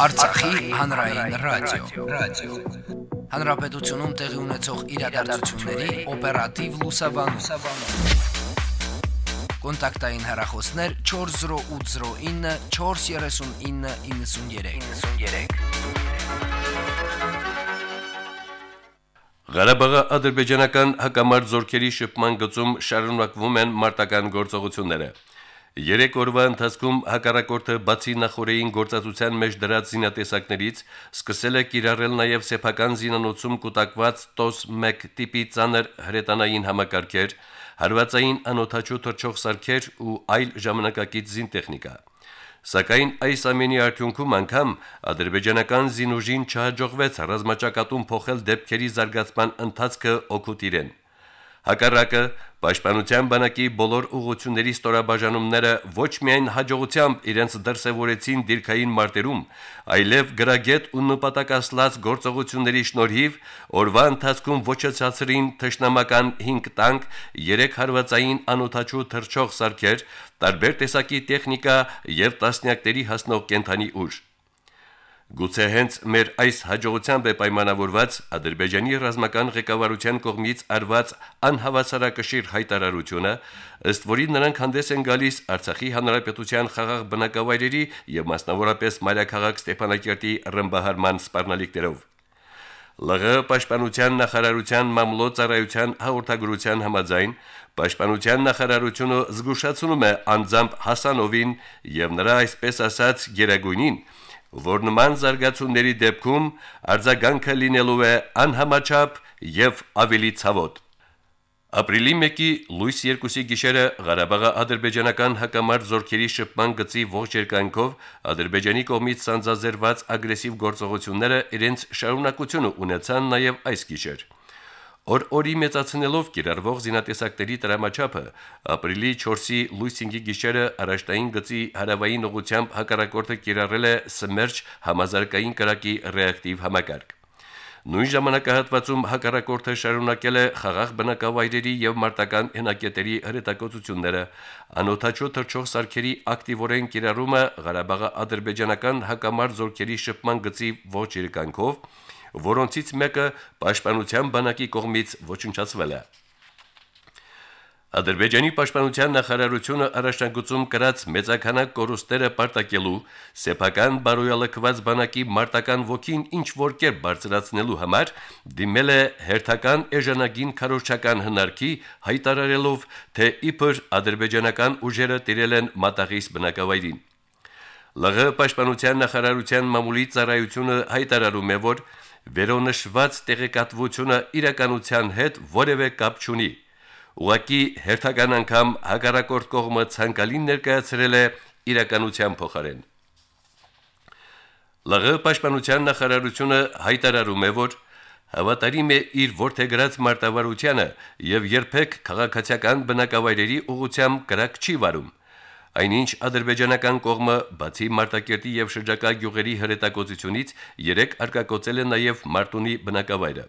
Արցախի հանրային ռադիո, ռադիո։ Հանրապետությունում տեղի ունեցող իրադարձությունների օպերատիվ լուսաբանում։ Կոնտակտային հեռախոսներ 40809 43993։ 93։ Ղարաբաղի ադրբեջանական հակամարտ զորքերի շփման գծում շարունակվում են մարտական գործողությունները։ Երեք օրվա ընթացքում հակառակորդը բացի նախորեին գործածության մեջ դրած զինատեսակներից սկսել է կիրառել նաև սեփական զինանոցում կուտակված TOS-1 տիպի ցաներ հրետանային համակարգեր, հարվածային անօթաչու թռչող սարքեր ու այլ ժամանակակից զինտեխնիկա։ Սակայն այս ամենի արդյունքում անգամ ադրբեջանական զինուժին չհաջողվեց ռազմաճակատում փոխել դեպքերի զարգացման ընթացքը օգուտ իրեն։ Հակառակը Պաշտպանության բանակի բոլոր ուղությունների ստորաբաժանումները ոչ միայն հաջողությամբ իրենց դրսևորեցին դիրքային մարտերում, այլև գրագետ ու նպատակասլաց գործողությունների շնորհիվ օրվա ընթացքում ոչնչացրին թշնամական 5 տանկ, 3 հարվածային անօթաչու թռչող սարքեր, տարբեր տեսակի տեխնիկա եւ տասնյակների հասնող կենթանի ուժ։ Գուցե հենց մեր այս հաջողությամբ է պայմանավորված Ադրբեջանի ռազմական ղեկավարության կողմից արված անհավասարակշիռ հայտարարությունը, ըստ որի նրանք հանդես են գալիս Արցախի հանրապետության խաղաղ բնակավայրերի եւ մասնավորապես Մարիաքաղաք Ստեփանակերտի ռմբահարման սպառնալիքներով։ ԼՂ պաշտպանության նախարարության մամլոյ-ծառայության հաղորդագրության համաձայն Պաշտպանության նախարարությունը զգուշացնում է անձամբ Հասանովին եւ նրա այսպես ասած գերագույնին, որ նման զարգացումների դեպքում արձագանքը լինելու է անհամաչափ եւ ավելի ցավոտ։ Ապրիլի 1-ի լույս 2-ի գիշերը Ղարաբաղի ադրբեջանական հակամարտ զորքերի շփման գծի ողջ երկայնքով ադրբեջանի կողմից սանձազերված ագրեսիվ գործողությունները իրենց շարունակությունը ունեցան նաև այս գիշեր։ Օր օրի մեծացնելով կիրառվող զինատեսակների տրամաչափը ապրիլի 4-ի լույս 5-ի գիշերը առաջտային գծի հարավային ուղությամբ հակառակորդը կիրառել է սմերջ համազարգային կրակի ռեակտիվ համակարգ։ Նույն ժամանակահատվածում հակառակորդը շարունակել է խաղաղ բնակավայրերի եւ մարտական հենակետերի հրետակոծությունները, անօթաչու թռչող սարքերի ակտիվորեն կիրառումը Ղարաբաղի ադրբեջանական հակամարտ զորքերի շփման գծի ողջ երկանքով որոնցից մեկը պաշտպանության բանակի կողմից ոչնչացվել է։ Ադրբեջանի պաշտպանության նախարարությունը առաջնագծում կրած մեծականակ կորուստերը պարտակելու սեփական բարոյալքված բանակի մարտական ոգին ինչ որ կերպ բարձրացնելու համար դիմել է հերթական էժանագին քարոշչական հնարքի հայտարարելով, թե իբր ադրբեջանական ուժերը տիրել են մատաղիս բնակավայրին։ ԼՂ պաշտպանության նախարարության մամուլի ծառայությունը հայտարարում է, որ վերոնշված տեղեկատվությունը իրականության հետ որևէ կապ չունի։ Ուղղակի հերթական անգամ հակառակորդ կողմը ցանկալին ներկայացրել է իրականության փոխարեն։ ԼՂ պաշտպանության նախարարությունը հայտարարում է, որ հավատարիմ է իր ворթեգրած մարտավարությանը եւ երբեք քաղաքացիական բնակավայրերի ուղությամ կրակ չի վարում։ Այնինչ ադրբեջանական կողմը բացի Մարտակերտի եւ շրջակա գյուղերի հրետակոծությունից երեք արկակոծել է նաեւ Մարտունի բնակավայրը։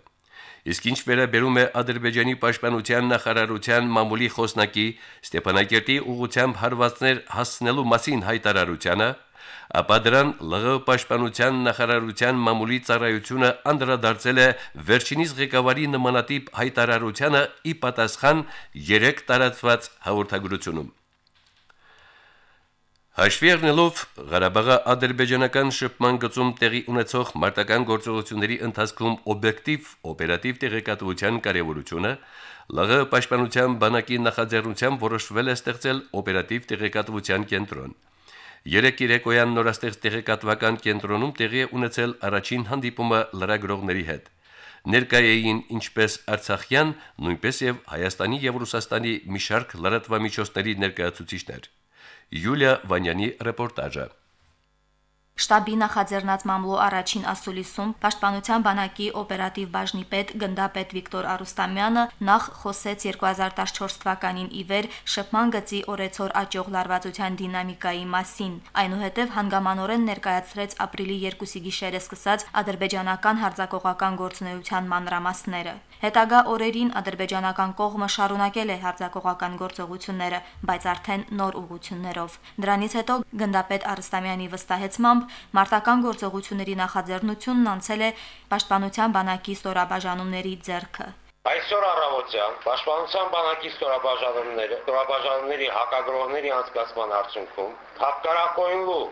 Իսկ ինչ վերաբերում է Ադրբեջանի պաշտպանության նախարարության մամուլի խոսնակի Ստեփանակերտի ուղությամբ հարվածներ հասցնելու մասին հայտարարությանը, ապա դրան ԼՂ պաշտպանության նախարարության մամուլի ծառայությունը անդրադարձել է վերջինիս ղեկավարի նմանատիպ հայտարարությանը ի պատասխան 3 տարածված հաղորդագրությունում։ Հաշվի առնելով Ղարաբաղի ադրբեջանական շփման գծում տեղի ունեցող մարտական գործողությունների ընթացքում օբյեկտիվ օպերատիվ տեղեկատվության կարևորությունը, ԼՂ պաշտպանության բանակի նախաձեռնությամբ որոշվել է ստեղծել օպերատիվ տեղեկատվության կենտրոն։ Երեք երեկոյան նորաստեղծ տեղեկատվական կենտրոնում տեղի է ունեցել առաջին հանդիպումը լրագրողների հետ։ Ներկայային ինչպես Արցախյան, նույնպես եւ Հայաստանի եւ Ռուսաստանի մի շարք լրատվամիջոցների ներկայացուցիչներ։ Յուլիա Վանյանի ռեպորտաժը։ Շտաբի նախաձեռնած մամլո առաջին ասուլիսում Պաշտպանության բանակի օպերատիվ բաժնի պետ գնդապետ Վիկտոր Արուստամյանը նախ խոսեց 2014 թվականին ի վեր շփման գծի օրեցօր աճող լարվածության դինամիկայի մասին։ Այնուհետև հանգամանորեն ներկայացրեց ապրիլի 2-ի գիշերը սկսած ադրբեջանական հարձակողական գործունեության մանրամասները։ Հետագա օրերին ադրբեջանական կողմը շարունակել է հարձակողական գործողությունները, բայց արդեն նոր ուղություններով։ Դրանից հետո գնդապետ Արստամյանի վստահեցմամբ մարտական գործողությունների նախաձեռնությունն անցել է Պաշտպանության բանակի ստորաբաժանումների ձեռքը։ Այսօր առավոտյան Պաշտպանության բանակի ստորաբաժանումները, ստորաբաժանումների հակագրողների անցկացման արդյունքում Թափկարակոյնլու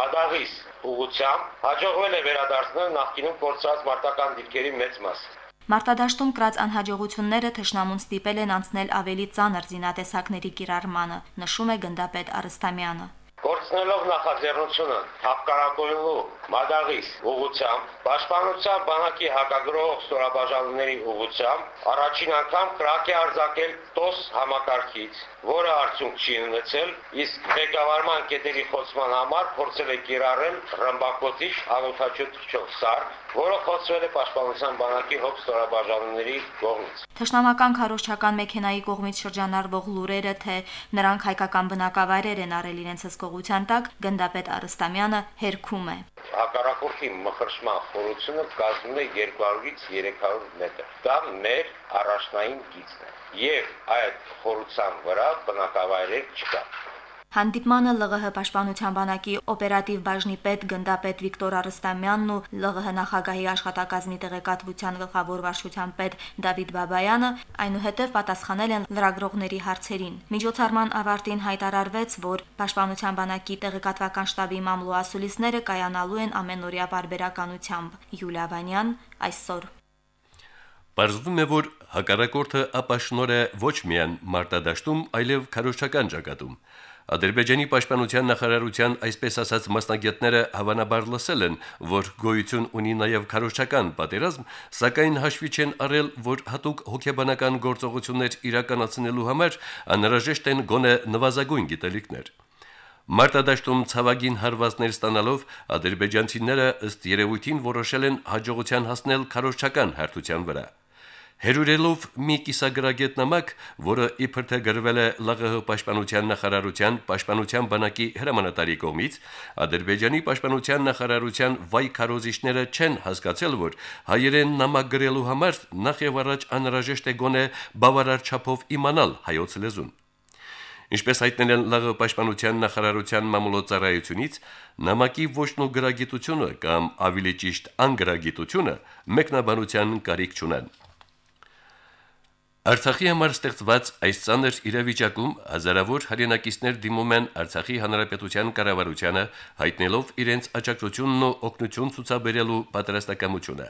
Մադաղիս ուղությամբ հաջողվել է վերադարձնել նախկինում կորցրած մարտական դիրքերի մեծ մասը։ Մարտադաշտում կրած անհաջողությունները թշնամուն ստիպել են անցնել ավելի ծանր զինատեսակների կիրառմանը, նշում է գնդապետ Արստամյանը։ Կորցնելով նախաձեռնությունը հապկարակոյնու մադաղիս ուղությամբ, պաշտպանության բանակի հակագրող ստորաբաժանումների ուղությամբ առաջին անգամ կրակ է արձակել տոս համակարգից, որը արդյունք չի ունեցել, իսկ ղեկավարման կետերի խոցման համար փորձել է կիրառել ռմբակոծիչ անօթաչու թռչող սար, որը խոցվել է պաշտպանության բանակի հոբ ստորաբաժանումների կողմից։ Թշնամական քարոշչական մեքենայի կողմից շրջանառվող լուրերը, թե նրանք հայկական բնակավայրեր են առել իրենց հսկողության տակ, գնդապետ Արստամյանը հերքում է։ Հակառակորդի մխրշման խորությունը կազմում է 200-ից 300 մետր։ Դա մեր առաջնային գիծն է։ Եվ այդ խորության վրա բնակավայրեր չկա։ Հանդիպմանը ԼՂՀ պաշտպանության բանակի օպերատիվ բաժնի պետ գնդապետ Վիկտոր Արստամյանն ու ԼՂՀ նախագահի աշխատակազմի տեղեկատվության գլխավոր վարչության պետ Դավիթ Բաբայանը այնուհետև պատասխանել են լրագրողների հարցերին։ Միջոցառման ավարտին հայտարարվեց, որ պաշտպանության բանակի տեղեկատվական շտաբի մամլո ասուլիսները կայանալու են ամենօրյա բարբերականությամբ։ Յուլիա Վանյան այսօր Պարզվում է, որ հակառակորդը ապաշնոր է ոչ միայն մարտադաշտում, այլև քարոշչական ճակատում։ Ադրբեջանի պաշտպանության նախարարության այսպես ասած մասնագետները հավանաբար լսել են, որ գոյություն ունի նաև քարոշչական պատերազմ, սակայն հաշվի չեն առել, որ հատուկ հոգեբանական գործողություններ իրականացնելու համար անհրաժեշտ են գոնե նվազագույն գիտելիքներ։ Մարտադաշտում ցավագին հարվածներ ստանալով ադրբեջանցիները ըստ երևույթին որոշել են հաջողության հասնել քարոշչական հարթության վրա։ Հերուրելով մի կիսագրագետ նամակ, որը իբր թե գրվել է ԼՂՀ պաշտպանության նախարարության պաշտպանության բանակի հրամանատարի կողմից, Ադրբեջանի պաշտպանության նախարարության վայ քարոզիչները չեն հասկացել, որ հայերեն նամակ գրելու համար նախ եւ առաջ անհրաժեշտ է գոնե բավարար չափով իմանալ հայոց լեզուն։ Ինչպես հայտնել են ԼՂ պաշտպանության նախարարության մամուլոցարայությունից, նամակի ոչն ու գրագիտությունը կամ ավելի ճիշտ անգրագիտությունը մեկնաբանության կարիք չունեն։ Արցախի համար ստեղծված այս ցաներ իրավիճակում հազարավոր հայրենակիցներ դիմում են Արցախի հանրապետության կառավարությանը, հայտնելով իրենց աջակցությունն ու օգնություն ցուցաբերելու պատրաստակամությունը։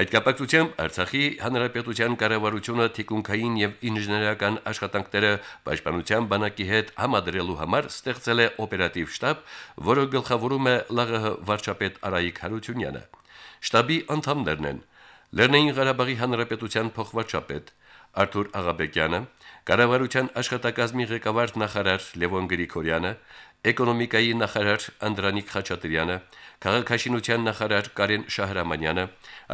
Այդ կապակցությամբ Արցախի հանրապետության կառավարությունը թիկունքային եւ ինժեներական աշխատանքները պաշտպանության բանակի հետ համադրելու համար ստեղծել է օպերատիվ շտաբ, որը գլխավորում է ԼՂՀ վարչապետ Արայիկ Հարությունյանը։ Շտաբի անդամներն են. Լեռնային Ղարաբաղի հանրապետության փոխվարչապետ Արթուր Աղաբեկյանը, կառավարության աշխատակազմի ղեկավար նախարար Լևոն Գրիգորյանը, էկոնոմիկայի նախարար Անդրանիկ Խաչատրյանը, քաղաքաշինության նախարար Կարեն Շահրամանյանը,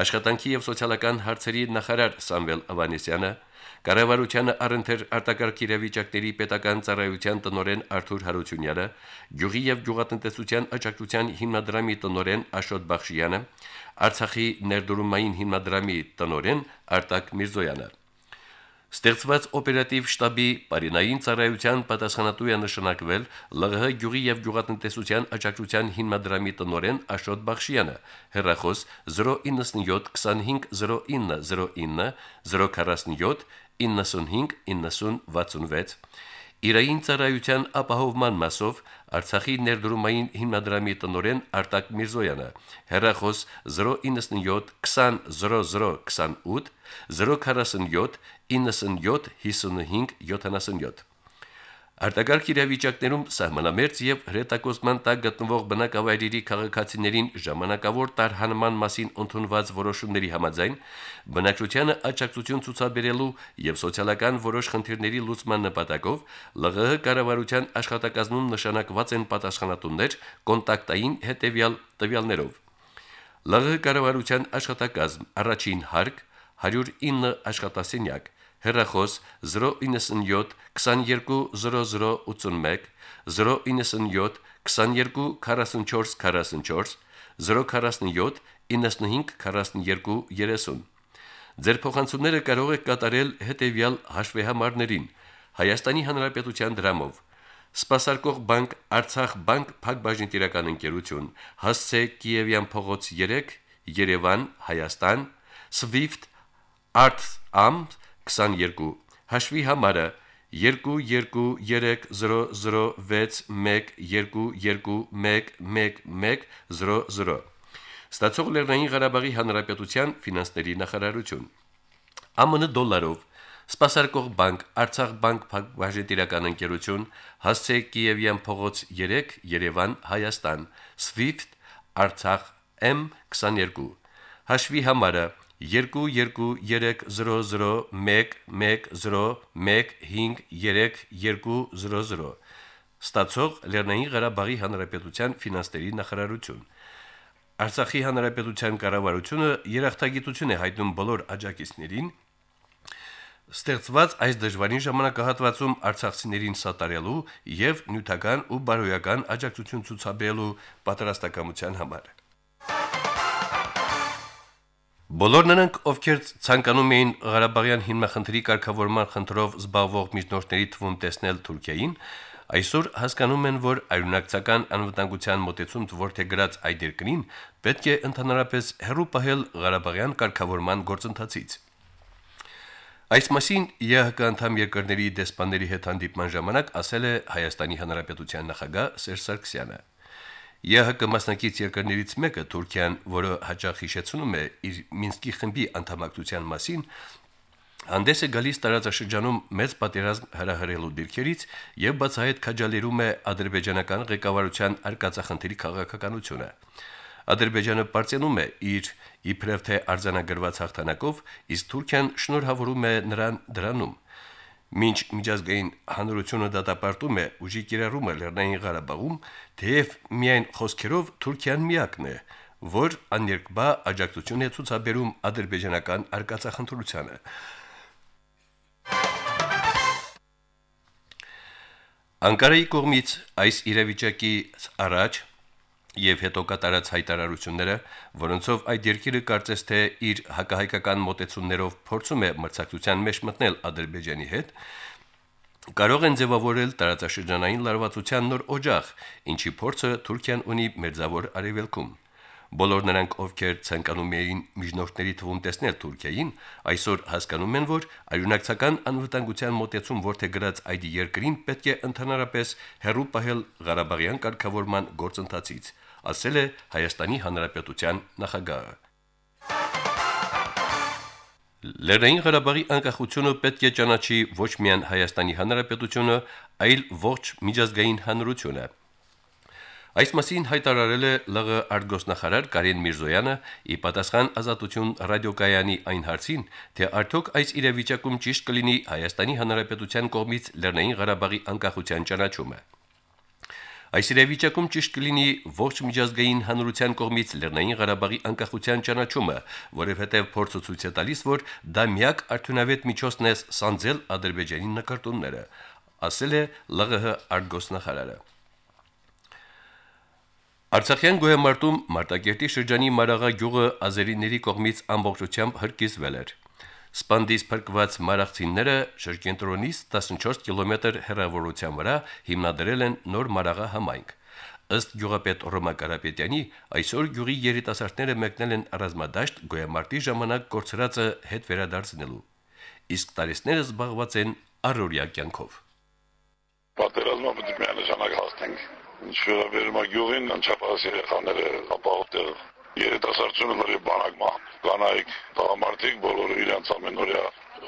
աշխատանքի եւ սոցիալական հարցերի նախարար Սամվել Ավանեսյանը, Կառավարության առընթեր արտակարգ իրավիճակների պետական ծառայության տնօրեն Արթուր Հարությունյանը, Գյուղի եւ Գյուղատնտեսության աջակցության հիմնադրամի տնօրեն Աշոտ Բախշյանը, Արցախի ներդրումային հիմնադրամի տնօրեն Արտակ Միրզոյանը Ստեղծված օպերատիվ շտաբի Պարինային ծառայության պատասխանատու է նշանակվել ԼՂՀ գյուղի եւ գյուղատնտեսության աջակցության հիմնադրամի տնօրեն Աշոտ Բախշյանը, հեռախոս 097 25 0909 047 95 90 66 Իրային ծառայության ապահովման մասով Արցախի ներդրումային հիմնադրամի տնօրեն Արտակ Միրզոյանը, հեռախոս 097 20 0028 047 97 55 77 Արտակարգ իրավիճակներում սահմանամերձ եւ հրետակոծման տակ գտնվող բնակավայրերի քաղաքացիներին ժամանակավոր տարհանման մասին ընդունված որոշումների համաձայն բնակչությանը աջակցություն ցուցաբերելու եւ սոցիալական որոշ խնդիրների լուծման նպատակով ԼՂՀ կառավարության աշխատակազմում նշանակված են պատասխանատուններ կոնտակտային հետեւյալ տվյալներով. ԼՂՀ կառավարության աշխատակազմ առաջին հարկ 109 աշխատասենյակ հեռախոս 097 220081 097 22 44 44 047 95 42 30 Ձեր փոխանցումները կարող եք կատարել հետևյալ հաշվեհամարներին. Հայաստանի Հանրապետության դրամով Սպասարկող բանկ Արցախ բանկ փակbaşın տիրական ընկերություն հասցե Կիևյան փողոց 3 Երևան Հայաստան Swift Art Am 22 հաշվի համարը 22300612211100 Ստացող Լեռնային Ղարաբաղի Հանրապետության ֆինանսների նախարարություն ԱՄՆ դոլարով Սպասարկող բանկ Արցախ բանկ բաժետիրական ընկերություն հասցե Կիևյան փողոց 3 Երևան Հայաստան Swift Արցախ M22 հաշվի համարը 22300110153300 Ստացող Լեռնային Ղարաբաղի Հանրապետության ֆինանսների նախարարություն Արցախի Հանրապետության կառավարությունը երախտագիտություն է հայտնում բոլոր աջակիցներին ստեղծված այս դժվարին ժամանակահատվածում արցախցիներին սատարելու եւ նյութական ու բարոյական աջակցություն ցուցաբերելու պատրաստակամության համար։ Բոլոր նրանք, ովքեր ցանկանում էին Ղարաբաղյան հիմնախնդրի կարգավորման խնդրով զբաղվող միջնորդների թվում տեսնել Թուրքիային, այսօր հասկանում են, որ արյունակցական անվտանգության մոտեցում թվորթեգրած այդ երկրին պետք է ընդհանրապես հեռու պահել Ղարաբաղյան կարգավորման գործընթացից։ Այս մասին ԵՀԿ անդամ երկրների դեսպանների հետ հանդիպման ժամանակ ասել է Հայաստանի Հանրապետության նախագահ Սերժ Սարգսյանը։ ԵՀԿ մասնակից երկրներից մեկը Թուրքիան, որը հաջող հիշեցնում է իր Մինսկի խմբի անդամակցության մասին, հանդես է գալիս տարածաշրջանում մեծ պատերազմ հրահրելու դիրքերից եւ բացահայտ քաջալերում է ադրբեջանական ղեկավարության արկածախնդրի քաղաքականությունը։ Ադրբեջանը պարծենում է իր իբրև թե արձանագրված հաղթանակով, իսկ Թուրքիան շնորհավորում է նրան դրանում։ Մինչ միջազգային հանրությունը դատապարտում է ուժի կիրառումը Լեռնային Ղարաբաղում, թեև միայն խոսքերով Թուրքիան միակն է, որ աներկբա աջակցություն է ցուցաբերում ադրբեջանական արկածախնդրությանը։ Անկարայի կողմից այս իրավիճակի առաջ եւ հետո կատարած հայտարարությունները, որոնցով այդ երկիրը կարծես թե իր հակահայկական մոտեցումներով փորձում է մրցակցության մեջ մտնել Ադրբեջանի հետ, կարող են ձևավորել տարածաշրջանային լարվածության նոր օջախ, ինչի փորձը Թուրքիան ունի Մերձավոր Արևելքում։ Բոլոր նրանք, ովքեր ցանկանում էին միջնորդների թվում տեսնել Թուրքիային, այսօր հասկանում են, որ այլունակցական անվտանգության մոտեցում որթեգրած այդ երկրին պետք է ընդհանրապես հերրու պահել Ղարաբաղյան կարգավորման գործընթացից ասել է Հայաստանի Հանրապետության նախագահը։ Լեռնային Ղարաբաղի անկախությունը պետք է ճանաչի ոչ միայն Հայաստանի Հանրապետությունը, այլ ողջ միջազգային հանրությունը։ Այս մասին հայտարարել է ԼՂ արտգոսնախարար Կարեն Միրզոյանը՝ ի պատասխան ազատություն ռադիոկայանի այն հարցին, թե արդյոք այս իրավիճակում ճիշտ կլինի Հայաստանի Հանրապետության կողմից Լեռնային Ղարաբաղի անկախության ճանաչումը։ Այս իրավիճակում ճիշտ կլինի ողջ միջազգային հանրության կողմից Լեռնային Ղարաբաղի անկախության ճանաչումը, որովհետև փորձը ցույց է տալիս, որ դա միակ արդյունավետ միջոցն է սանձել Ադրբեջանի նկարտումները, ասել է ԼՂՀ արտգոսնախարարը։ Արցախյան գոյամարտում Մարտակերտի շրջանի Մարաղա գյուղը ազերիների կողմից ամբողջությամբ հրկիզվել էր։ Սպանդից փրկված մարաղցիները շրջենտրոնից 14 կիլոմետր հեռավորության վրա հիմնադրել են նոր Մարաղա համայնք։ Ըստ գյուղապետ Ռոմա Կարապետյանի, այսօր գյուղի երիտասարդները մեկնել են ռազմադաշտ գոյամարտի ժամանակ կորցրածը հետ վերադարձնելու։ Իսկ տարիստները զբաղված են առօրյա կյանքով։ Պատերազմը պետք է միանշանակ հասնենք։ Ինչ վերաբերում է գյուղին, անչափահաս երեխաները ապահովտեղ երիտասարդությունը նորի բանակմա կանայք տղամարդիկ բոլորը իրենց ամենօրյա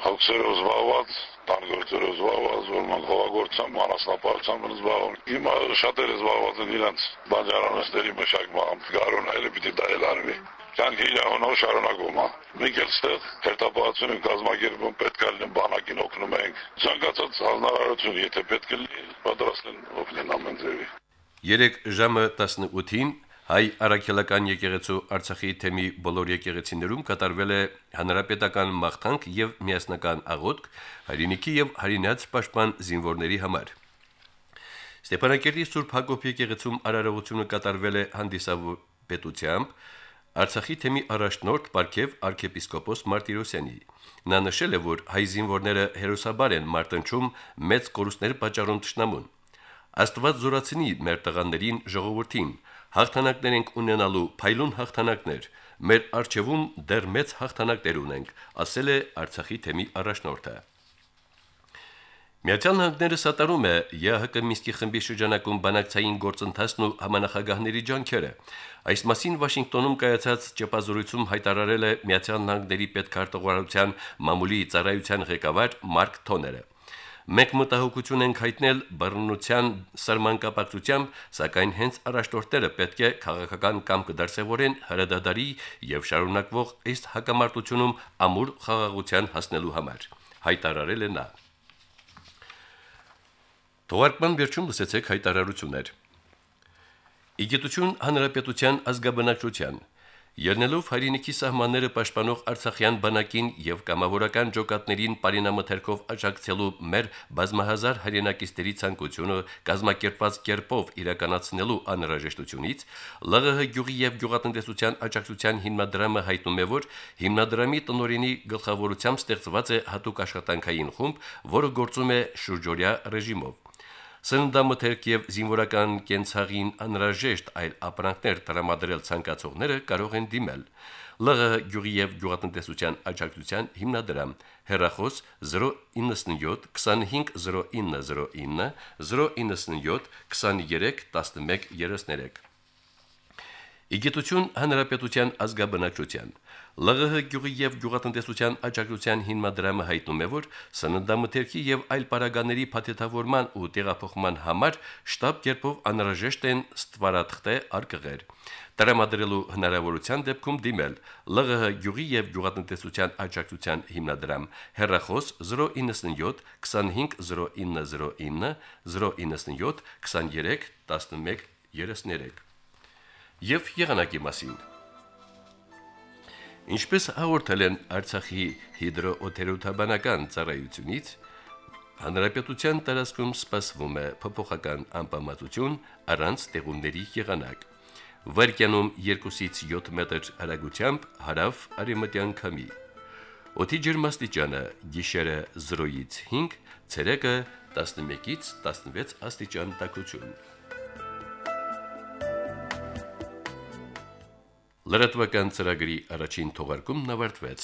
հոգսերով զբաղված տան գործերով զբաղված որ ման խաղաղործան անասնապահությամբ զբաղվում հիմա շատերը զբաղված են իրենց բանջարանոստերի մշակմամբ գարուն այլ պիտի դա էլ արվի Կյանքը իր անով շարունակում է։ Մենք էլ ստեղ հերթապահություն ենք կազմակերպում, պետք է լինեն բանակին օգնում ենք։ Ցանկացած հանրարարություն, եթե պետք է լինի, պատրաստ են օգնել ամեն ձևի։ 3 ժամը 18-ին Հայ Արաքելական եկեղեցու Արցախի թեմի բոլոր եկեղեցիներում կատարվել է հանրապետական մաղթանք եւ միասնական աղոթք հայրենիքի եւ հայրենաց պաշտպան զինվորների համար։ Ստեփանակերտի Սուրբ Հակոբ եկեղեցում արարողությունը կատարվել է հանդիսապետությամբ Արցախի թեմի առաջնորդ Պարքև arczepiskopos Մարտիրոսյանի։ Նա նշել է, որ հայ զինվորները հերոսաբար են մարտնչում մեծ կորուստներ պատճառում ճշնամուն։ Աստված զորացնի մեր տղաներին ժողովրդին։ Հաղթանակներ ենք ունենալու, փայլուն հաղթանակներ։ Մեր արժևում դեռ մեծ հաղթանակներ ունենք, ասել է Արցախի թեմի առաջնորդը։ Միացյալ Նահանգները սատարում է ԵՀԿ Մինսկի խմբի շրջանակում բանակցային գործընթացն ու համանախագահների ջանքերը։ Այս մասին Վաշինգտոնում կայացած ճեպազորույցում հայտարարել է Միացյալ Նահանգների պետքարտուղարության մամուլի ծառայության ղեկավար Մարկ Թոները։ Մենք մտահոգություն ենք հայտնել բռնության սրմանկապակցությամբ, սակայն հենց առաջնորդները պետք է քաղաքական կամ կդարսևորեն հրադադարի եւ շարունակվող ըստ հակամարտությունում ամուր խաղաղության հասնելու համար, հայտարարել է նա։ Թողարկման վերջում լսեցեք հայտարարություններ։ Իգիտություն հանրապետության ազգաբնակչության Ելնելով հայրենիքի սահմանները պաշտպանող Արցախյան բանակին եւ կամավորական ջոկատներին բարինամթերքով աջակցելու մեր բազմահազար հայրենակիցների ցանկությունը կազմակերպված կերպով իրականացնելու անհրաժեշտությունից ԼՂՀ գյուղի եւ գյուղատնտեսության աջակցության հիմնադրամը հայտնում է, որ հիմնադրամի տնօրինի գլխավորությամբ ստեղծված է հատուկ աշխատանքային խումբ, որը գործում է շուրջօրյա ռեժիմով։ Սննդամթերք եւ զինվորական կենցաղին անհրաժեշտ այլ ապրանքներ տրամադրել ցանկացողները կարող են դիմել ԼՂՀ գյուղի եւ գյուղատնտեսության աջակցության հիմնադրամ հեռախոս 097 250909 097 23 1133 Իգիտություն հանրապետության ազգաբնակչության ԼՂՀ գյուղի եւ գյուղատնտեսության աջակցության հիմնադրամը հայտնում է, որ սննդամթերքի եւ այլ պարագաների փաթեթավորման ու տեղափոխման համար շտաբ կերպով անհրաժեշտ են ստվարաթղթե արկղեր։ Տրամադրելու հնարավորության դեպքում դիմել ԼՂՀ գյուղի եւ գյուղատնտեսության աջակցության հիմնադրամ հեռախոս 097 250909 097 23 11 33 եւ եղանակի մասին Ինչպես հաղորդել են Արցախի հիդրոօթերոթաբանական ծառայությունից, հանրապետության տարածքում սպասվում է փոփոխական անպամատություն առանց տեղումների եղանակ։ Վարկյանում 2-ից 7 մետր հեռագությամբ հարավ արևմտյան քամի։ Օդի ջերմաստիճանը՝ գիշերը 0-ից 5, ցերեկը 11-ից 16 աստիճան տաքություն։ Լրատվական ծրագրի առաջին թողարկումն ավարտվեց։